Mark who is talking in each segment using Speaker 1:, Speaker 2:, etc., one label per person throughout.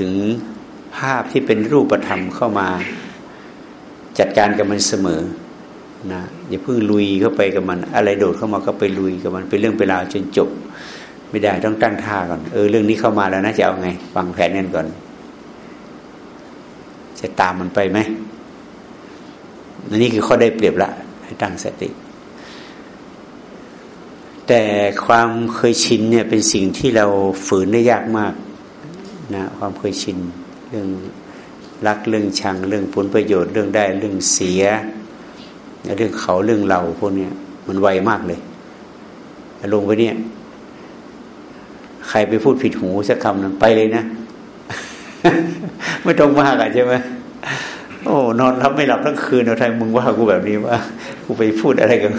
Speaker 1: ถึงภาพที่เป็นรูปธรรมเข้ามาจัดการกับมันเสมอนะอย่าเพิ่งลุยเข้าไปกับมัน อะไรโดดเข้ามาก็ไปลุยกับมันเป็นเรื่องเป็นราวจนจบ ไม่ได้ต้องตั้งท่าก่อนเออเรื่องนี้เข้ามาแล้วนะจะเอาไงวางแผนกันก่อน จะตามมันไปไหมนนี้คือข้อได้เปรียบละ ให้ตั้งสติ แต่ความเคยชินเนี่ยเป็นสิ่งที่เราฝืนได้ยากมาก นะความเคยชินเรื่องรักเรื่องชังเรื่องผลประโยชน์เรื่องได้เรื่องเสีย เรื่องเขาเรื่องเราพวกนี้มันไวมากเลย ลงไปเนี่ย ใครไปพูดผิดหูสักคำนึงไปเลยนะ ไม่ต้องมากอะใช่ไหมโอ้นอนรับไม่หลับทั้งคืนเอาไทยมึงว่ากูแบบนี้ว่ากูไปพูดอะไรกัน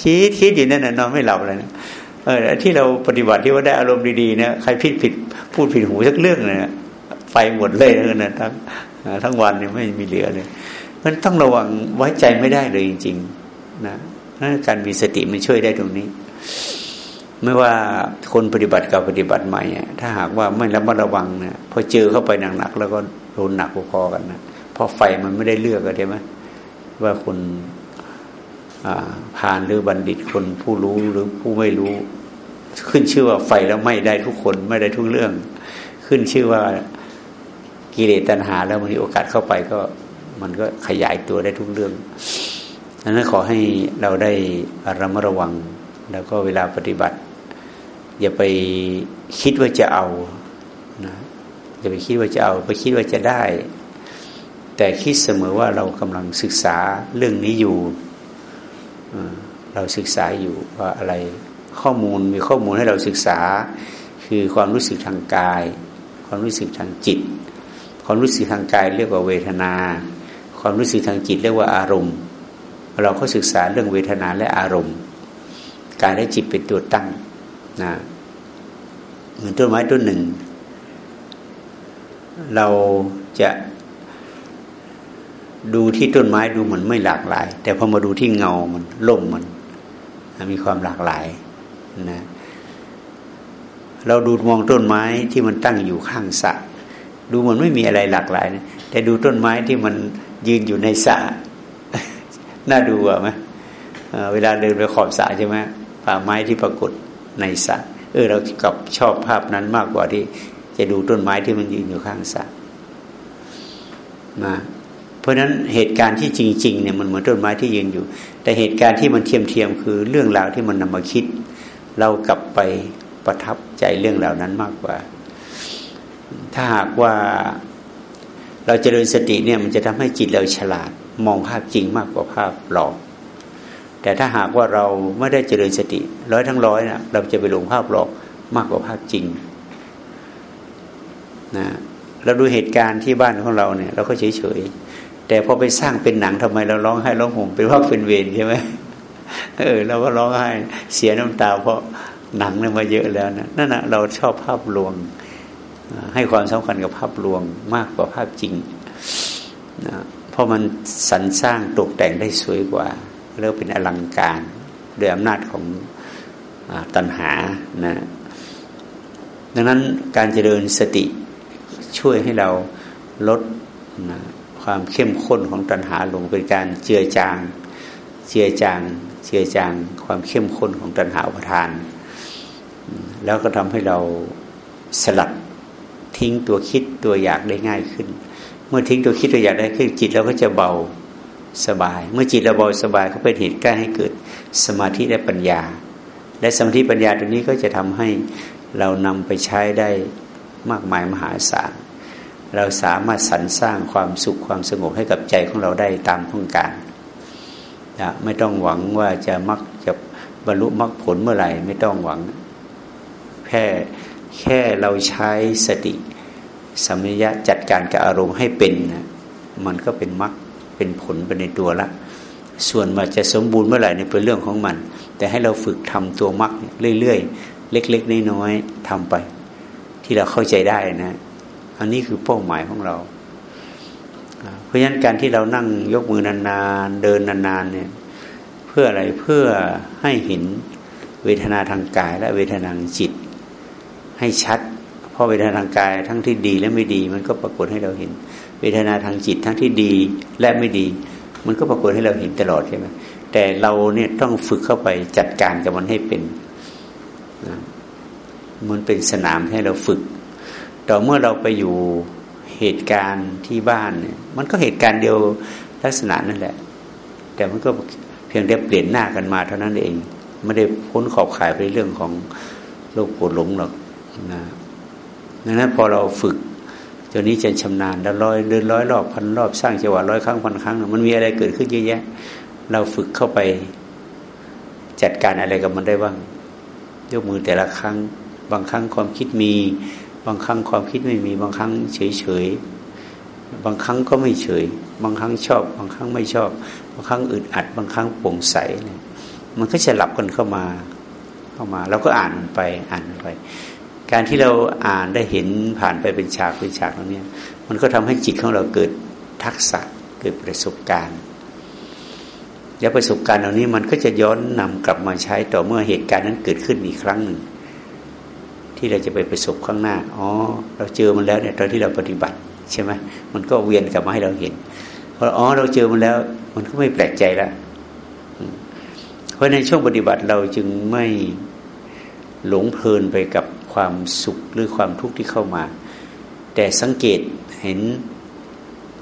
Speaker 1: คิดคิดอยู่นั่นน่ะนอนไม่หลับเลยนะ เออที่เราปฏิบัติที่ว่าได้อารมณ์ดีๆเนี่ยใครผิดผิดพูดผิดหูสักเรื่องเนี่ยไฟหมดเลยนะทั้งทั้งวันเนี่ยไม่มีเหลือเลยมันต้องระวังไว้ใจไม่ได้เลยจริง ๆ นะการมีสติมันช่วยได้ตรงนี้ ไม่ว่าคนปฏิบัติกับปฏิบัติใหม่ถ้าหากว่าไม่ระมัดระวังเนี่ยพอเจอเข้าไปหนักๆแล้วก็โดนหนักพอๆกันนะเพราะไฟมันไม่ได้เลือกกันใช่ไหมว่าคน ผ่านหรือบัณฑิตคนผู้รู้หรือผู้ไม่รู้ ขึ้นชื่อว่าไฟแล้วไม่ได้ทุกคนไม่ได้ทุกเรื่อง ขึ้นชื่อว่ากิเลสตัณหา แล้วมีโอกาสเข้าไปก็มันก็ขยายตัวได้ทุกเรื่องดังนั้นขอให้เราได้ระมัดระวัง แล้วก็เวลาปฏิบัติ อย่าไปคิดว่าจะเอานะอย่าไปคิดว่าจะเอาไปคิดว่าจะได้ แต่คิดเสมอว่าเรากำลังศึกษาเรื่องนี้อยู่ เราศึกษาอยู่ว่าอะไรข้อมูลมีข้อมูลให้เราศึกษา คือความรู้สึกทางกาย ความรู้สึกทางจิต ความรู้สึกทางกายเรียกว่าเวทนา ความรู้สึกทางจิตเรียกว่าอารมณ์ เราก็ศึกษาเรื่องเวทนาและอารมณ์กายและจิตเป็นตัวตั้งนะเหมือนต้นไม้ต้นหนึ่ง เราจะ ดูที่ต้นไม้ดูเหมือนไม่หลากหลาย แต่พอมาดูที่เงามันล่มมันมีความหลากหลายนะ เราดูมองต้นไม้ที่มันตั้งอยู่ข้างสระดูเหมันไม่มีอะไรหลากหลายนะแต่ดูต้นไม้ที่มันยืนอยู่ในสระน่าดูอะไหมเวลาเดินไปขอบสระใช่ไหมป่าไม้ที่ปรากฏในสระเออเรากับชอบภาพนั้นมากกว่าที่ จะดูต้นไม้ที่มันยืนอยู่ข้างสระนะ เพราะฉะนั้นเหตุการณ์ที่จริงๆเนี่ยมันเหมือนต้นไม้ที่ยืนอยู่ แต่เหตุการณ์ที่มันเทียมเทียมคือเรื่องราวที่มันนำมาคิด เรากลับไปประทับใจเรื่องเหล่านั้นมากกว่า ถ้าหากว่าเราจเจริญสติเนี่ยมันจะทำให้จิตเราฉลาด มองภาพจริงมากกว่าภาพหลอกแต่ถ้าหากว่าเราไม่ได้เจริญสติ ร้อยทั้งร้อยนะเราจะไปหลงภาพหลอกมากกว่าภาพจริงนะเราดูเหตุการณ์ที่บ้านของเราเนี่ย เราก็เฉยเฉย แต่พอไปสร้างเป็นหนังทำไมเราร้องไห้ร้องห่มเป็นว่าเป็นเวรใช่ไหมเออเราก็ร้องไห้เสียน้ำตา เพราะหนังเนี่ยมาเยอะแล้วนะนั่นแหะเราชอบภาพลวง ให้ความสำคัญกับภาพลวงมากกว่าภาพจริงนะเพราะมันสรรสร้างตกแต่งได้สวยกว่าแล้วเป็นอลังการด้วยอำนาจของอตัณหานะดังนั้นการเจริญสติช่วยให้เราลดนะ ความเข้มข้นของตัณหาลงเป็นการเจือจาง เจือจาง เจือจาง ความเข้มข้นของตัณหาอุปทาน แล้วก็ทำให้เราสลัดทิ้งตัวคิดตัวอยากได้ง่ายขึ้น เมื่อทิ้งตัวคิดตัวอยากได้ขึ้นจิตเราก็จะเบาสบาย เมื่อจิตเราเบาสบายก็เป็นเหตุใกล้ให้เกิดสมาธิและปัญญา และสมาธิปัญญาตัวนี้ก็จะทำให้เรานำไปใช้ได้มากมายมหาศาล เราสามารถสรรสร้างความสุขความสงบให้กับใจของเราได้ตามต้องการนะไม่ต้องหวังว่าจะมักจะบรรลุมรรคผลเมื่อไหร่ ไม่ต้องหวัง แค่แค่เราใช้สติสัมยะจัดการกับอารมณ์ให้เป็นนะมันก็เป็นมรรคเป็นผลไปในตัวละ ส่วนมันจะสมบูรณ์เมื่อไหร่เนี่ยเป็นเรื่องของมัน แต่ให้เราฝึกทำตัวมรรคเรื่อยๆ เล็ก ๆ น้อยๆทำไป ที่เราเข้าใจได้นะ อันนี้คือเป้าหมายของเรา เพราะฉะนั้นการที่เรานั่งยกมือนานๆเดินนานๆเนี่ย เพื่ออะไรเพื่อให้เห็นเวทนาทางกาย และเวทนาทางจิต ให้ชัด เพราะเวทนาทางกายทั้งที่ดีและไม่ดี มันก็ปรากฏให้เราเห็น เวทนาทางจิตทั้งที่ดีและไม่ดี มันก็ปรากฏให้เราเห็นตลอดใช่ไหมแต่เราเนี่ยต้องฝึกเข้าไปจัดการกับมันให้เป็นนะมันเป็นสนามให้เราฝึก ต่อเมื่อเราไปอยู่เหตุการณ์ที่บ้านเนี่ยมันก็เหตุการณ์เดียวลักษณะนั่นแหละ แต่มันก็เพียงแต่เปลี่ยนหน้ากันมาเท่านั้นเอง ไม่ได้พ้นขอบข่ายไปเรื่องของโลกโกรธหลงหรอกนะดังนั้นพอเราฝึกจนนี้จะชำนาญแล้วร้อยเดินร้อยรอบพันรอบสร้างจังหวะร้อยครั้งพันครั้ง มันมีอะไรเกิดขึ้นเยอะแยะ เราฝึกเข้าไปจัดการอะไรกับมันได้บ้างยกมือแต่ละครั้ง บางครั้งความคิดมี บางครั้งความคิดไม่มีบางครั้งเฉยเฉยบางครั้งก็ไม่เฉย บางครั้งชอบ บางครั้งไม่ชอบ บางครั้งอึดอัด บางครั้งโปร่งใสมันก็จะหลับกันเข้ามาเข้ามาเราก็อ่านไปอ่านไป การที่เราอ่านได้เห็นผ่านไปเป็นฉากเป็นฉากแล้วเนี่ยมันก็ทำให้จิตของเราเกิดทักษะเกิดประสบการณ์ แล้วประสบการณ์เหล่านี้มันก็จะย้อนนำกลับมาใช้ต่อเมื่อเหตุการณ์นั้นเกิดขึ้นอีกครั้งหนึ่ง ที่เราจะไปประสบข้างหน้าอ๋อเราเจอมันแล้วเนี่ยตอนที่เราปฏิบัติใช่ไหมมันก็เวียนกลับมาให้เราเห็นพออ๋อเราเจอมันแล้ว มันก็ไม่แปลกใจแล้วเพราะในช่วงปฏิบัติเราจึงไม่หลงเพลินไปกับความสุขหรือความทุกข์ที่เข้ามา แต่สังเกตเห็น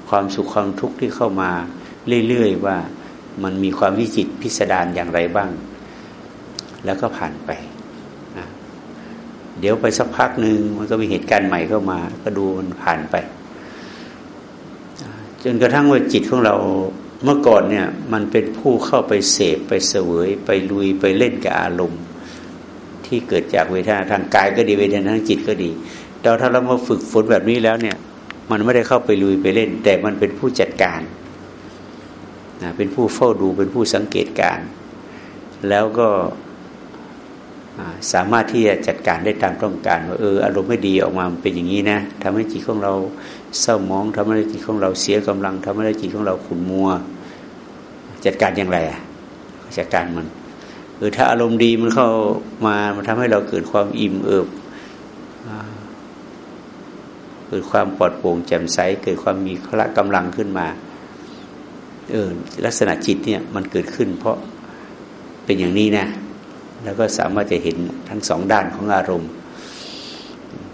Speaker 1: ความสุขความทุกข์ที่เข้ามา เรื่อยๆว่ามันมีความวิจิตพิสดารอย่างไรบ้าง แล้วก็ผ่านไป เดี๋ยวไปสักพักหนึ่งมันก็มีเหตุการณ์ใหม่เข้ามา ก็ดูมันผ่านไป จนกระทั่งว่าจิตของเราเมื่อก่อนเนี่ย มันเป็นผู้เข้าไปเสพไปเสวย ไปลุยไปเล่นกับอารมณ์ ที่เกิดจากเวทนาทางกายก็ดีเวทนาทางจิตก็ดีแต่ถ้าเรามาฝึกฝนแบบนี้แล้วเนี่ย มันไม่ได้เข้าไปลุยไปเล่น แต่มันเป็นผู้จัดการนะเป็นผู้เฝ้าดูเป็นผู้สังเกตการ แล้วก็ สามารถที่จะจัดการได้ตามต้องการว่าเอออารมณ์ไม่ดีออกมาเป็นอย่างนี้นะทำให้จิตของเราเศร้ามองทำให้จิตของเราเสียกำลังทำให้จิตของเราขุ่นมัว จัดการอย่างไรอะจัดการมันเออถ้าอารมณ์ดีมันเข้ามามันทำให้เราเกิดความอิ่มเอิบเกิดความปลอดโปร่งแจ่มใสเกิดความมีพละกำลังขึ้นมาเออลักษณะจิตเนี่ยมันเกิดขึ้น เพราะเป็นอย่างนี้นะ แล้วก็สามารถจะเห็นทั้งสองด้านของอารมณ์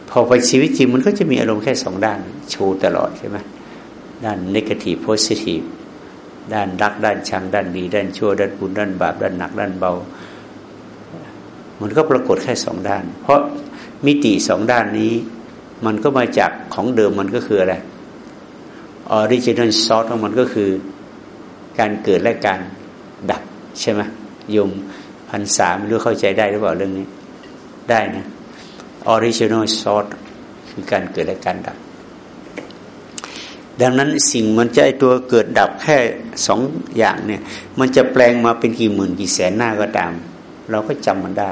Speaker 1: พอไปชีวิตจริงมันก็จะมีอารมณ์แค่สองด้านโชว์ตลอดใช่ไหมด้าน negative positive ด้านรักด้านชังด้านดี ด้านชั่ว ด้านบุญด้านบาป ด้านหนัก ด้านเบา มันก็ปรากฏแค่สองด้าน เพราะมิติสองด้านนี้ มันก็มาจากของเดิมมันก็คืออะไร original source ของมันก็คือการเกิดและการดับใช่ไหมโยม พันสามรู้เข้าใจได้หรือเปล่าเรื่องนี้ ได้นะ original source คือการเกิดและการดับ ดังนั้นสิ่งมันจะไอตัวเกิดดับแค่สองอย่างเนี่ย มันจะแปลงมาเป็นกี่หมื่นกี่แสนหน้าก็ตาม เราก็จำมันได้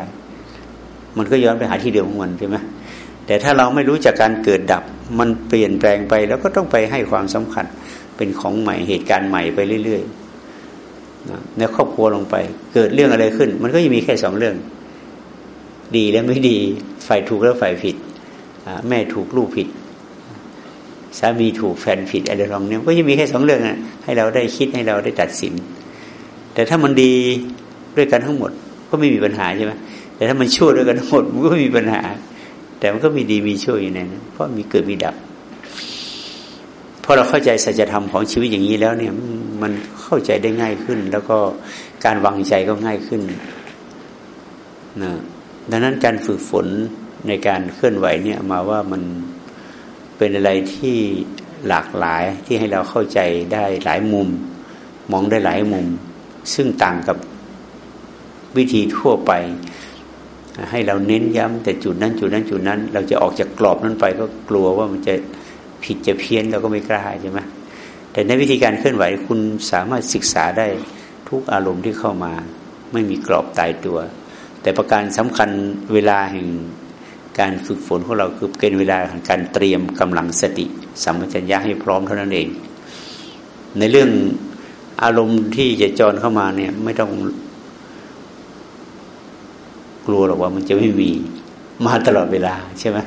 Speaker 1: มันก็ย้อนไปหาที่เดิมของมันใช่ไหมแต่ถ้าเราไม่รู้จากการเกิดดับ มันเปลี่ยนแปลงไปแล้วก็ต้องไปให้ความสำคัญเป็นของใหม่เหตุการณ์ใหม่ไปเรื่อย ๆ ในครอบครัวลงไป เกิดเรื่องอะไรขึ้น มันก็ยังมีแค่สองเรื่อง ดีและไม่ดี ฝ่ายถูกและฝ่ายผิด แม่ถูกลูกผิด สามีถูกแฟนผิดอะไรลองเนี้ยก็จะมีแค่สองเรื่องอะให้เราได้คิดให้เราได้ตัดสิน แต่ถ้ามันดีด้วยกันทั้งหมด ก็ไม่มีปัญหาใช่ไหมแต่ถ้ามันชั่วด้วยกันทั้งหมดมันก็มีปัญหา แต่มันก็มีดีมีชั่วอยู่ในนั้นเพราะมีเกิดมีดับ พอเราเข้าใจสัจธรรมของชีวิตอย่างนี้แล้วเนี่ยมันเข้าใจได้ง่ายขึ้น แล้วก็การวางใจก็ง่ายขึ้นนะดังนั้นการฝึกฝนในการเคลื่อนไหวเนี่ยมาว่ามันเป็นอะไรที่หลากหลายที่ให้เราเข้าใจได้หลายมุม มองได้หลายมุม ซึ่งต่างกับวิธีทั่วไป ให้เราเน้นย้ำแต่จุดนั้นจุดนั้นจุดนั้น เราจะออกจากกรอบนั้นไปก็กลัวว่ามันจะ ผิดจะเพี้ยนเราก็ไม่กล้าใช่ไหมแต่ในวิธีการเคลื่อนไหวคุณสามารถศึกษาได้ทุกอารมณ์ที่เข้ามา ไม่มีกรอบตายตัว แต่ประการสำคัญเวลาแห่งการฝึกฝนของเราคือเป็นเวลาของการเตรียมกำลังสติสัมปชัญญะให้พร้อมเท่านั้นเอง ในเรื่องอารมณ์ที่จะจรเข้ามาเนี่ย ไม่ต้องกลัวหรอกว่ามันจะไม่มีมาตลอดเวลาใช่ไหม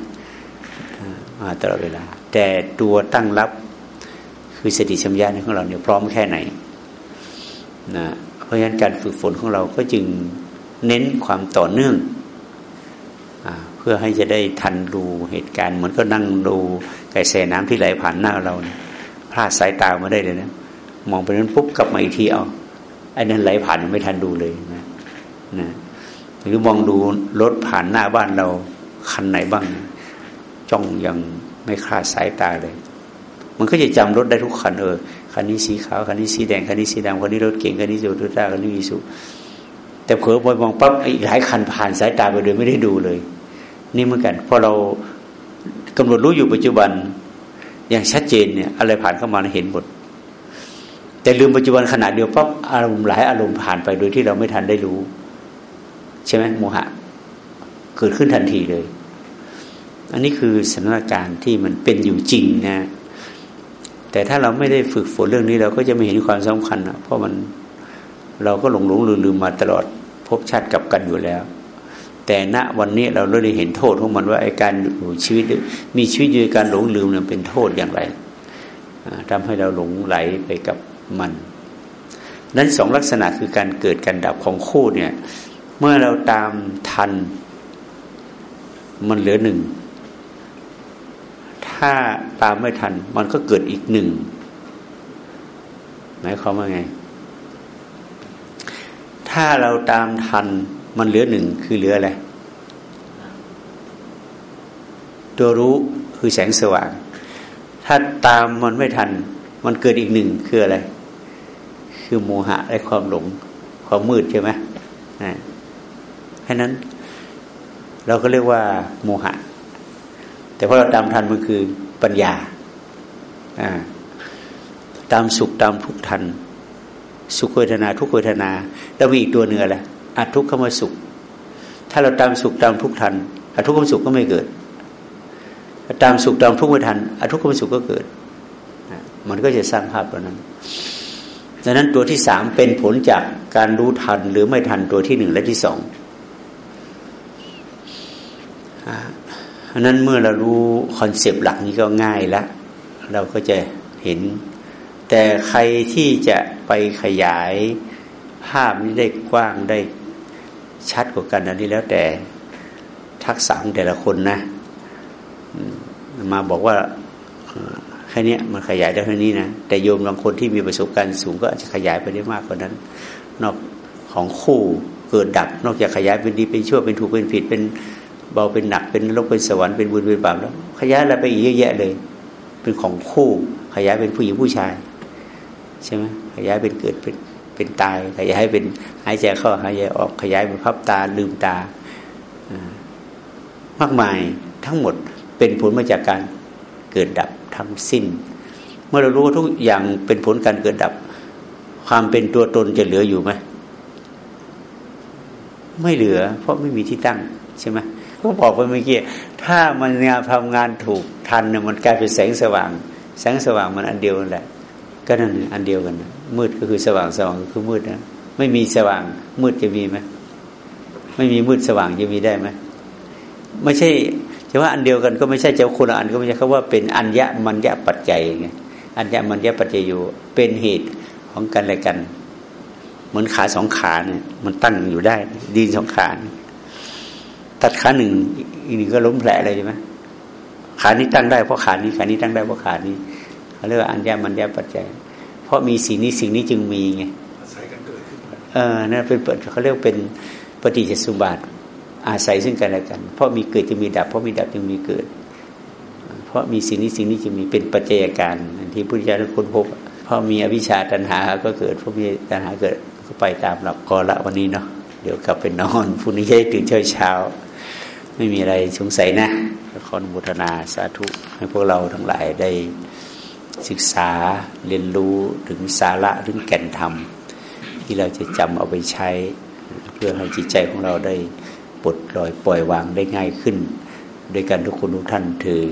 Speaker 1: มาตลอดเวลา แต่ตัวตั้งรับคือสติสัมยาของเราเนี่ยพร้อมแค่ไหนนะเพราะฉะนั้นการฝึกฝนของเราก็จึงเน้นความต่อเนื่องอเพื่อให้จะได้ทันดูเหตุการณ์เหมือนก็นั่งดูกระแสน้ำที่ไหลผ่านหน้าเราพลาดสายตามาได้เลยนะมองไปนั้นปุ๊บกลับมาอีกทีเอาไอ้นั้นไหลผ่านไม่ทันดูเลยนะนะหรือมองดูรถผ่านหน้าบ้านเราคันไหนบ้าง จ้องอยัง ไม่คลาดสายตาเลย มันก็จะจำรถได้ทุกคันเออคันนี้สีขาวคันนี้สีแดงคันนี้สีดำคันนี้รถเก่งคันนี้โตโยต้าคันนี้มีสุแต่เผลอไปมองปั๊บอีกหลายคันผ่านสายตาไปโดยไม่ได้ดูเลย นี่เหมือนกันพอเรากำหนดรู้อยู่ปัจจุบันอย่างชัดเจนเนี่ยอะไรผ่านเข้ามาเห็นหมดแต่ลืมปัจจุบันขณะเดียวปั๊บอารมณ์หลายอารมณ์ผ่านไปโดยที่เราไม่ทันได้รู้ ใช่ไหมโมหะ เกิดขึ้นทันทีเลย อันนี้คือสถานการณ์ที่มันเป็นอยู่จริงนะ แต่ถ้าเราไม่ได้ฝึกฝนเรื่องนี้เราก็จะไม่เห็นความสำคัญนะเพราะมันเราก็หลงหลงลืมลืมมาตลอดพบชาติกับกันอยู่แล้ว แต่ณวันนี้เราได้เห็นโทษของมันว่าไอ้การอยู่ชีวิตมีชีวิตอยู่การหลงลืมเนี่ยเป็นโทษอย่างไรทำให้เราหลงไหลไปกับมันนั้นสองลักษณะคือการเกิดการดับของคู่เนี่ย เมื่อเราตามทัน มันเหลือหนึ่ง ถ้าตามไม่ทัน มันก็เกิดอีกหนึ่งหมายความว่าไง ถ้าเราตามทันมันเหลือหนึ่งคือเหลืออะไรตัวรู้คือแสงสว่าง ถ้าตามมันไม่ทัน มันเกิดอีกหนึ่งคืออะไร คือโมหะและความหลง ความมืดใช่ไหมนะแค่นั้น เราก็เรียกว่าโมหะ แต่พอเราตามทันมันคือปัญญาตามสุขตามทุกทัน สุขเวทนาทุกเวทนาแล้วมีอีกตัวเนื้อแหละอัทุกขมสุข ถ้าเราตามสุขตามทุกทันอัทุกขมสุขก็ไม่เกิด ตามสุขตามทุกเวทันอัทุกขมสุขก็เกิด มันก็จะสร้างภาพตัวนั้นดังนั้นตัวที่สามเป็นผลจากการรู้ทันหรือไม่ทันตัวที่หนึ่งและที่สอง อันนั้นเมื่อเรารู้คอนเซปต์หลักนี้ก็ง่ายแล้วเราก็จะเห็น แต่ใครที่จะไปขยายภาพนี้ได้กว้างได้ชัดกว่ากันอันนี้แล้วแต่ทักษะของแต่ละคนนะมาบอกว่าแค่นี้มันขยายได้แค่นี้นะแต่โยมบางคนที่มีประสบการณ์สูงก็อาจจะขยายไปได้มากกว่านั้น นอกของคู่เกิดดับ นอกจากขยายเป็นดีเป็นชั่วเป็นถูกเป็นผิดเป็น เบาเป็นหนักเป็นลกเป็นสวรรค์เป็นบุญเป็นบาปแล้ว ขยายอะไรไปอีกเยอะแยะเลย เป็นของคู่ขยายเป็นผู้หญิงผู้ชาย ใช่ไหมขยายเป็นเกิดเป็นเป็นตาย ขยายเป็นหายใจเข้าหายใจออกขยายเป็นพับตาลืมตามากมายทั้งหมดเป็นผลมาจากการเกิดดับทั้งสิ้น เมื่อเรารู้ทุกอย่างเป็นผลการเกิดดับ ความเป็นตัวตนจะเหลืออยู่ไหมไม่เหลือ เพราะไม่มีที่ตั้งใช่ไหม ก็บอกไปเมื่อกี้ถ้ามันงานทำงานถูกทันเนี่ยมันกลายเป็นแสงสว่าง แสงสว่างมันอันเดียวกันแหละ ก็นั่นอันเดียวกัน มืดก็คือสว่างสว่างก็คือมืดนะไม่มีสว่างมืดจะมีไหมไม่มีมืดสว่างจะมีได้ไหมไม่ใช่จะว่าอันเดียวกันก็ไม่ใช่จะคนละอันก็ไม่ใช่เขาว่าเป็นอัญญมัญญปัจจัยไงอัญญมัญญปัจจัยอยู่เป็นเหตุของกันและกัน เหมือนขาสองขาเนี่ยมันตั้งอยู่ได้ ดินสองขา ตัดขาหนึ่งอีกหนึ่งก็ล้มแผลเลยใช่ไหมขานี้ตั้งได้เพราะขานี้ขานี้ตั้งได้เพราะขานี้เขาเรียกว่าอัญญมัญญปัจจัย เพราะมีสิ่งนี้สิ่งนี้จึงมีไงเออนั่นเป็นเขาเรียกเป็นปฏิจจสุบาทอาศัยซึ่งกันและกัน เพราะมีเกิดจึงมีดับ เพราะมีดับจึงมีเกิด เพราะมีสิ่งนี้สิ่งนี้จึงมีเป็นปัจจัยการที่พุทธเจ้าค้นพบ เพราะมีอวิชชาตัณหาก็เกิดเพราะมีตัณหาเกิดก็ไปตามหลักกอละวันนี้เนาะเดี๋ยวกลับไปนอนพรุ่งนี้จะตื่นเช้าเช้า ไม่มีอะไรสงสัยนะขออนุโมทนาสาธุให้พวกเราทั้งหลายได้ศึกษาเรียนรู้ถึงสาระถึงแก่นธรรม ที่เราจะจำเอาไปใช้ เพื่อให้จิตใจของเราได้ปลดปล่อยปล่อยวางได้ง่ายขึ้น ด้วยกันทุกคนทุกท่านถือ